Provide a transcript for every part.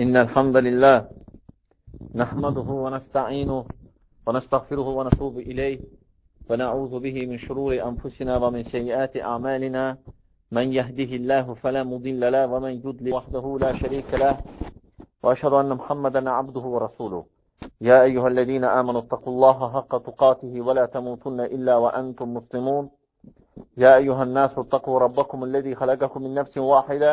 إن الحمد لله نحمده ونستعينه ونستغفره ونتوب إليه ونعوذ به من شرور أنفسنا ومن سيئات أعمالنا. من يهده الله فلا مضل له ومن يضلل وحده لا شريك له. وأشهد أن محمدا عبده ورسوله. يا أيها الذين آمنوا اتقوا الله حق تقاته ولا تموتن إلا وأنتم مسلمون. يا أيها الناس اتقوا ربكم الذي خلقكم من نفس واحدة.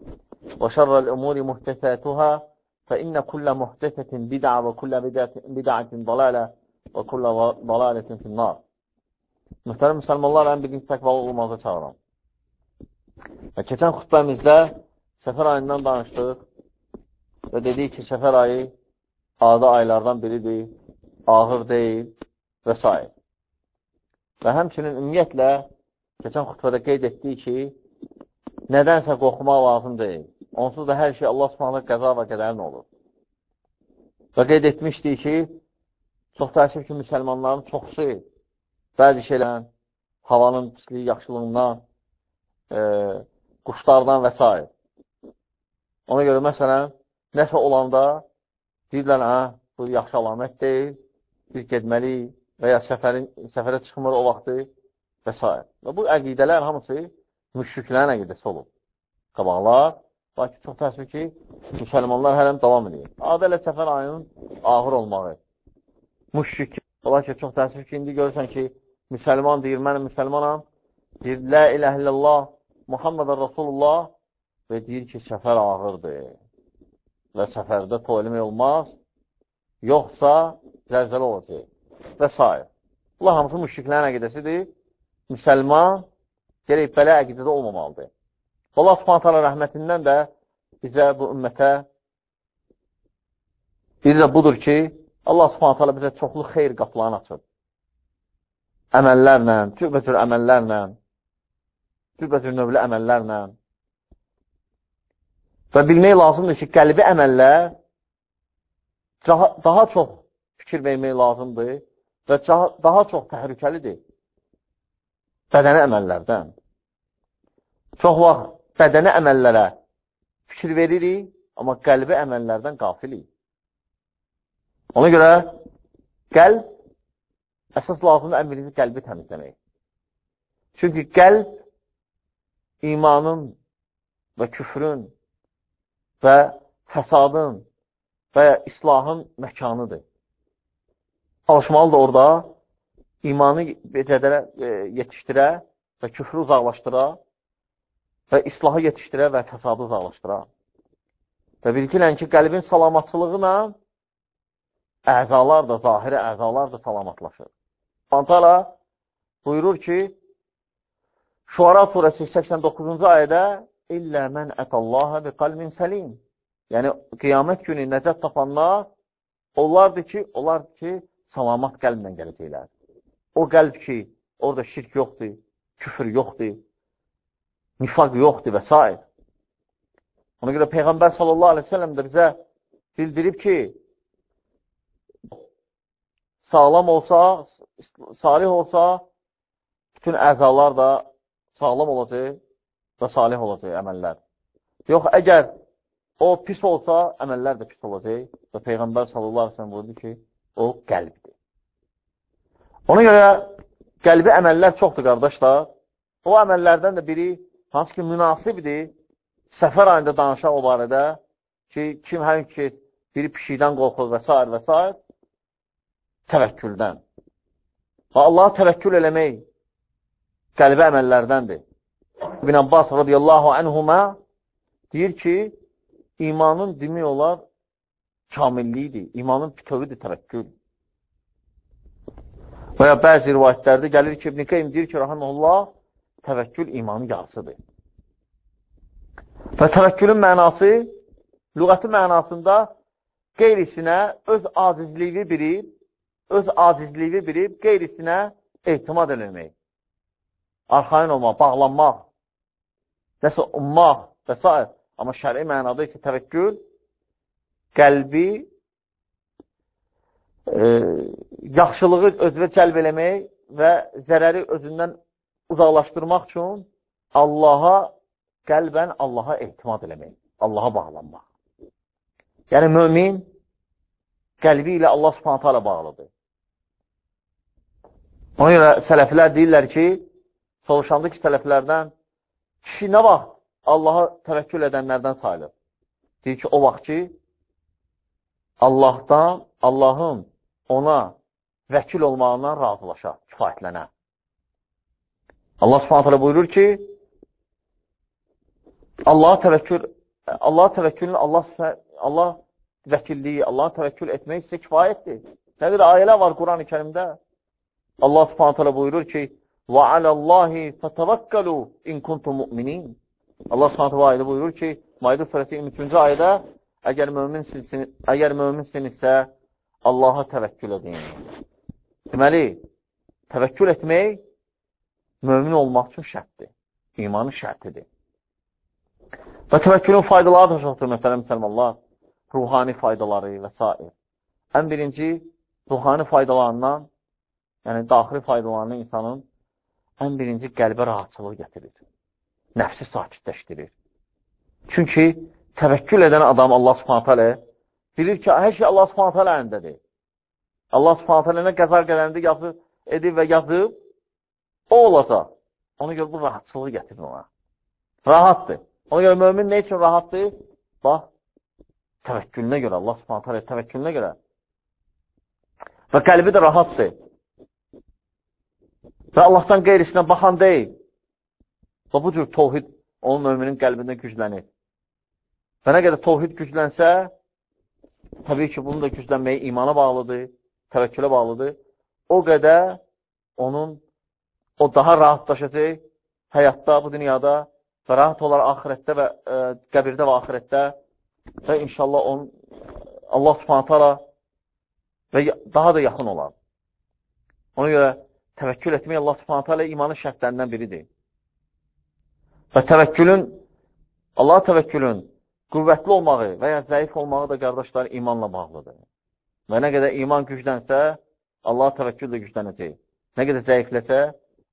وشر الأمور محدثاتها فإن كل محدثة بدعة وكل بدعة ضلالة وكل ضلالة في النار Mühtərəm müsəlmanlar, ən birinci təqvalı olmazı çağıram. Və keçən xütbəmizdə səfər ayından danışdıq və dedik ki, səfər ayı adi aylardan biridir, ağır deyil və s. Və həmçinin ümumiyyətlə, keçən xütbədə qeyd etdik ki, nədənsə qorxmaq lazım deyil. Onsuz da hər şey Allah subhanə qəza və qədərin olur. Və qeyd etmişdik ki, çox təəssüf ki, müsəlmanların çoxsu bəzi şeylərin, havanın pisliyi, yaxşılığından, e, quşlardan və s. Ona görə, məsələn, nəsə olanda deyirlər, hə, bu yaxşı alamət deyil, biz getməliyik və ya səfərin, səfərə çıxmır o vaxtı və s. Və bu əqidələr hamısı müşriklərin əqidəsi olub. Qabaqlar, lakin çox təəssüf ki, müsəlmanlar hələm davam edir. Adə ilə səfər ayının ağır olmağı. Müşrik, ola ki, çox təəssüf ki, indi görürsən ki, müsəlman deyir, mən müsəlmanam, deyir, lə iləh illallah, Muhammedən Rasulullah və deyir ki, səfər ağırdır və səfərdə toylumək olmaz, yoxsa zəlzələ olacaq və s. Allah hamısı müşriklərin əqidəsidir. Müsəlman gerək belə əqidədə olmamalıdır. Allah subhanətələ rəhmətindən də bizə bu ümmətə biri də budur ki, Allah subhanətələ bizə çoxlu xeyr qapılarını açır. Əməllərlə, cürbəcür əməllərlə, cürbəcür növlü əməllərlə və bilmək lazımdır ki, qəlbi əməllər daha, daha çox fikir vermək lazımdır və daha çox təhlükəlidir bədəni əməllərdən. Çox vaxt bədəni əməllərə fikir veririk, amma qəlbi əməllərdən qafilik. Ona görə qəlb əsas lazımdır ən birinci qəlbi təmizləmək. Çünki qəlb imanın və küfrün və fəsadın və islahın məkanıdır. Alışmalıdır orada imanı becədərə, e, yetişdirə və küfrü uzaqlaşdıra və islahı yetişdirə və fəsadı uzaqlaşdıra. Və bilgilən ki, qəlbin salamatçılığına əzalar da, zahiri əzalar da salamatlaşır. Antala buyurur ki, Şuara surəsi 89-cu ayədə İllə mən ətəllaha bi qalbin səlim. Yəni, qiyamət günü nəcət tapanlar onlardır ki, onlar ki, salamat qəlblə gələcəklər. O qəlb ki, orada şirk yoxdur, küfür yoxdur, nifaq yoxdur və s. Ona görə Peyğəmbər sallallahu aleyhi ve sellem də bizə bildirib ki, sağlam olsa, salih olsa, bütün əzalar da sağlam olacaq və salih olacaq əməllər. Yox, əgər o pis olsa, əməllər də pis olacaq və Peyğəmbər sallallahu aleyhi ve sellem buyurdu ki, o qəlbdir. Ona görə qəlbi əməllər çoxdur, qardaşlar. O əməllərdən də biri, hansı ki, münasibdir, səfər ayında danışaq o barədə ki, kim hər ki, biri pişikdən qorxur və s. və s. təvəkküldən. Və Allaha təvəkkül eləmək qəlbi əməllərdəndir. İbn Abbas radiyallahu anhuma deyir ki, imanın demək olar kamilliyidir. İmanın bütövüdür təvəkkül. Və ya bəzi rivayətlərdə gəlir ki, İbn Qeym deyir ki, rahiməhullah, təvəkkül imanın yarısıdır. Və təvəkkülün mənası Lüğəti mənasında qeyrisinə öz acizliyi bilib, öz acizliyi bilib, qeyrisinə ehtimad eləmək. Arxain olmaq, bağlanmaq, nəsə ummaq və s. Amma şəri mənada isə təvəkkül qəlbi e, yaxşılığı özünə cəlb eləmək və zərəri özündən uzaqlaşdırmaq üçün Allaha qəlbən Allaha ehtimad eləmək, Allaha bağlanmaq. Yəni, mömin qəlbi ilə Allah subhanətə alə bağlıdır. Ona görə sələflər deyirlər ki, soruşandı ki, sələflərdən kişi nə vaxt Allaha təvəkkül edənlərdən sayılır? Deyir ki, o vaxt ki, Allahdan, Allahın ona vəkil olmağından razılaşa, kifayətlənə. Allah subhanətələ buyurur ki, Allaha təvəkkül, Allaha təvəkkülün Allah, Allah vəkilliyi, Allaha təvəkkül etmək isə kifayətdir. Nə qədər ayələr var Quran-ı kərimdə? Allah subhanətələ buyurur ki, وَعَلَى اللّٰهِ فَتَوَكَّلُوا اِنْ كُنْتُمْ مُؤْمِنِينَ Allah subhanətələ ayədə buyurur ki, Maidə surəsi 23-cü ayədə əgər möminsinizsə, əgər möminsinizsə Allaha təvəkkül edin. Deməli, təvəkkül etmək mömin olmaq üçün şərtdir. İmanın şərtidir. Və təvəkkülün faydaları da çoxdur, məsələn, müsəlmanlar, ruhani faydaları və s. Ən birinci, ruhani faydalarından, yəni daxili faydalarını insanın ən birinci qəlbə rahatçılıq gətirir. Nəfsi sakitləşdirir. Çünki təvəkkül edən adam Allah subhanətə alə bilir ki, hər şey Allah subhanətə alə əlindədir. Allah subhanətə alə nə qəzar qədərində yazıb, edib və yazıb, o olacaq. Ona görə bu rahatçılığı gətirir ona. Rahatdır. Ona görə mömin nə üçün rahatdır? Bax, təvəkkülünə görə, Allah subhanətə alə təvəkkülünə görə. Və qəlbi də rahatdır. Və Allahdan qeyrisinə baxan deyil. Və bu cür tovhid onun möminin qəlbində güclənir. Və nə qədər tovhid güclənsə, təbii ki, bunun da güclənməyi imana bağlıdır, təvəkkülə bağlıdır. O qədər onun o daha rahatlaşacaq həyatda, bu dünyada və rahat olar axirətdə və ə, e, qəbirdə və axirətdə və inşallah onun Allah subhanətə ala və daha da yaxın olar. Ona görə təvəkkül etmək Allah subhanətə alə imanın şərtlərindən biridir. Və təvəkkülün, Allah təvəkkülün qüvvətli olmağı və ya zəif olmağı da qardaşlar imanla bağlıdır. Və nə qədər iman güclənsə, Allah təvəkkül də güclənəcək. Nə qədər zəifləsə,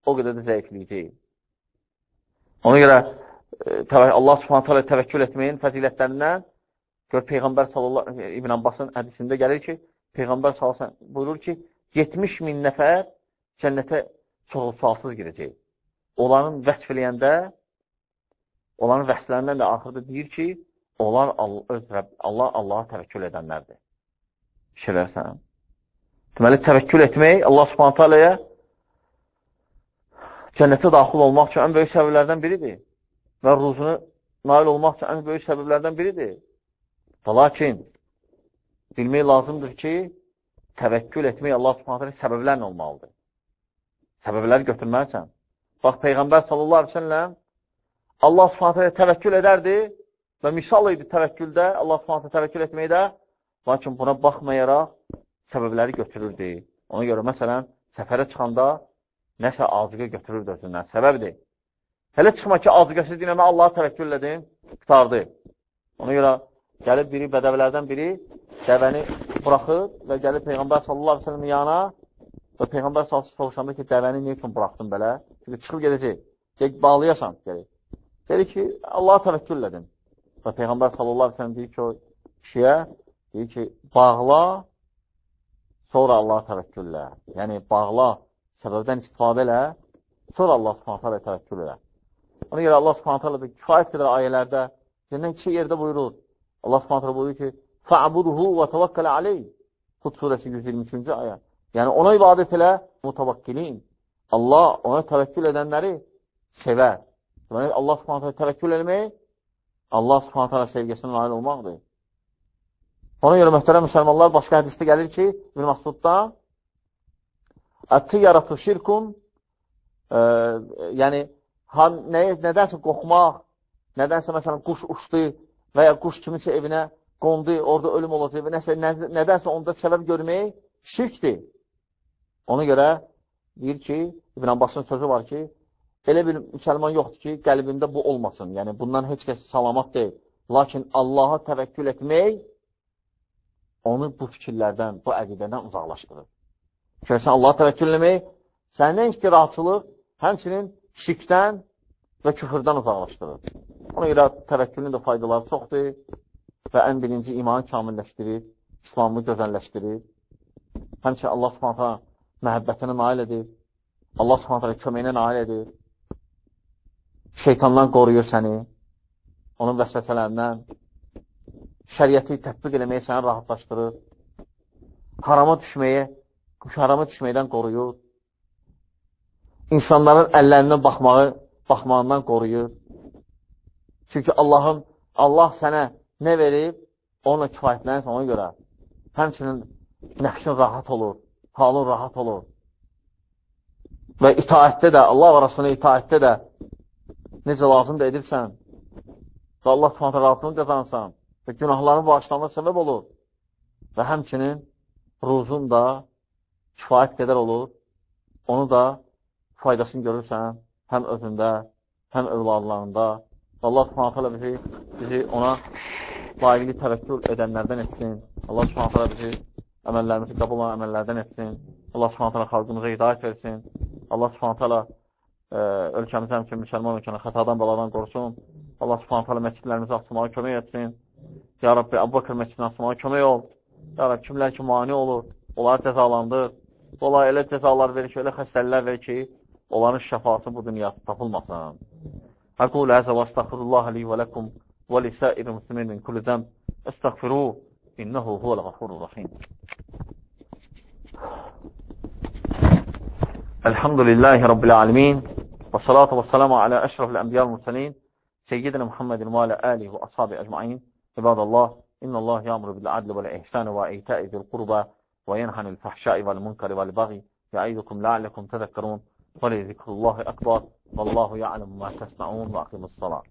o qədər də zəifləyəcək. Ona görə e, Allah subhanətə alə təvəkkül etməyin fəzilətlərindən gör Peyğəmbər sallallahu İbn Abbasın hədisində gəlir ki, Peyğəmbər sallallahu buyurur ki, 70 min nəfər cənnətə sorğu-sualsız girəcək. Onların vəsf eləyəndə, onların vəsflərindən də axırda deyir ki, onlar öz Rəbb, Allah Allaha təvəkkül edənlərdir. Şirərsən. Deməli, təvəkkül etmək Allah subhanətə aləyə cənnətə daxil olmaq üçün ən böyük səbəblərdən biridir. Və ruzunu nail olmaq üçün ən böyük səbəblərdən biridir. Və lakin, bilmək lazımdır ki, təvəkkül etmək Allah subhanətə alə səbəblərlə olmalıdır səbəbləri götürməlisən. Bax, Peyğəmbər sallallahu aleyhi ve selləm Allah subhanətə təvəkkül edərdi və misal idi təvəkküldə, Allah subhanətə təvəkkül etməkdə, lakin buna baxmayaraq səbəbləri götürürdü. Ona görə, məsələn, səfərə çıxanda nəsə azıqə götürürdü özündən. Səbəbdir. Hələ çıxma ki, azıqəsiz dinəmə Allaha təvəkkül edin, qutardı. Ona görə gəlib biri, bədəvlərdən biri dəvəni buraxır və gəlib Peyğəmbər sallallahu aleyhi ve sellemin yanına Və Peyğəmbər soruşanda ki, dəvəni niyə üçün buraxdın belə? Çünki çıxıb gedəcək. Gel, bağlayasan, gəlir. Dedi ki, Allaha təvəkkül edin. Və Peyğəmbər sallallahu aleyhi deyir ki, o kişiyə, deyir ki, bağla, sonra Allaha təvəkküllə. Yəni, bağla, səbəbdən istifadə elə, sonra Allah subhanətə alə təvəkkül elə. Ona görə Allah subhanətə alə kifayət qədər ayələrdə, cennet iki yerdə buyurur. Allah subhanətə alə buyurur ki, fəabuduhu və təvəkkələ aleyh. Hud surəsi 123-cü ayə. Yəni, ona ibadət elə, mutavakkilin. Allah ona təvəkkül edənləri sevər. Deməli, Allah subhanətə alə təvəkkül eləmək, Allah subhanətə alə sevgəsinə nail olmaqdır. Ona görə mühtərəm müsəlmanlar başqa hədisdə gəlir ki, İbn Masuddan, Ət-tiyyaratu şirkun e, yəni han, nə, nədənsə qoxmaq, nədənsə məsələn quş uçdu, və ya quş kimisə evinə qondu, orada ölüm olacaq və nəsə, nə, nədənsə onda səbəb görmək şirkdir. Ona görə deyir ki, İbn Abbasın sözü var ki, elə bir müsəlman yoxdur ki, qəlbində bu olmasın. Yəni, bundan heç kəs salamat deyil. Lakin Allaha təvəkkül etmək onu bu fikirlərdən, bu əqidədən uzaqlaşdırır. Şəhərsən Allaha təvəkkül etmək, sənin nəinki ki, rahatçılıq, həmçinin şirkdən və küfürdən uzaqlaşdırır. Ona görə təvəkkülün də faydaları çoxdur və ən birinci imanı kamilləşdirir, İslamı gözəlləşdirir. Həmçə Allah subhanətə məhəbbətini nail edir, Allah subhanətə köməyinə nail edir, şeytandan qoruyur səni, onun vəsvəsələrindən, şəriəti tətbiq eləməyə səni rahatlaşdırır, harama düşməyə, harama düşməkdən qoruyur, insanların əllərindən baxmağı, baxmağından qoruyur. Çünki Allahın, Allah sənə nə verib, onunla kifayətlənirsən ona görə. Həmçinin nəfsin rahat olur, halın rahat olur. Və itaətdə də, Allah və Rasuluna itaətdə də necə lazım da edirsən və Allah subhanətə razılığını qazansan və günahların bağışlanma səbəb olur və həmçinin ruzun da kifayət qədər olur, onu da faydasını görürsən həm özündə, həm övladlarında. Allah subhanətə bizi, bizi ona layiqli təvəkkül edənlərdən etsin. Allah subhanətə bizi əməllərimizi qəbul olan əməllərdən etsin. Allah subhanətə xalqımıza hidayət versin. Allah subhanətə e, ölkəmizi həmçin müsəlman ölkəni xətadan, baladan qorusun. Allah subhanətə məscidlərimizi açmağa kömək etsin. Ya Rabbi, Əbu Bakır məscidini açmağa kömək ol. Ya Rabbi, kimlər ki, mani olur, onları cəzalandır. Onlar elə cəzalar verir ki, elə xəstəlilər verir ki, onların şəfası bu dünyası tapılmasın. Aqul əzə və astəxfirullah li və ləkum və lisəir müslimin min kulli zəm. Əstəxfiruh, innəhu huvəl ğafurur rahim. الحمد لله رب العالمين والصلاة والسلام على أشرف الأنبياء المرسلين سيدنا محمد وعلى آله وأصحابه أجمعين عباد الله إن الله يأمر بالعدل والإحسان وإيتاء ذي القربى وينهى عن الفحشاء والمنكر والبغي يعيدكم لعلكم تذكرون ولذكر الله أكبر والله يعلم ما تصنعون وأقيموا الصلاة.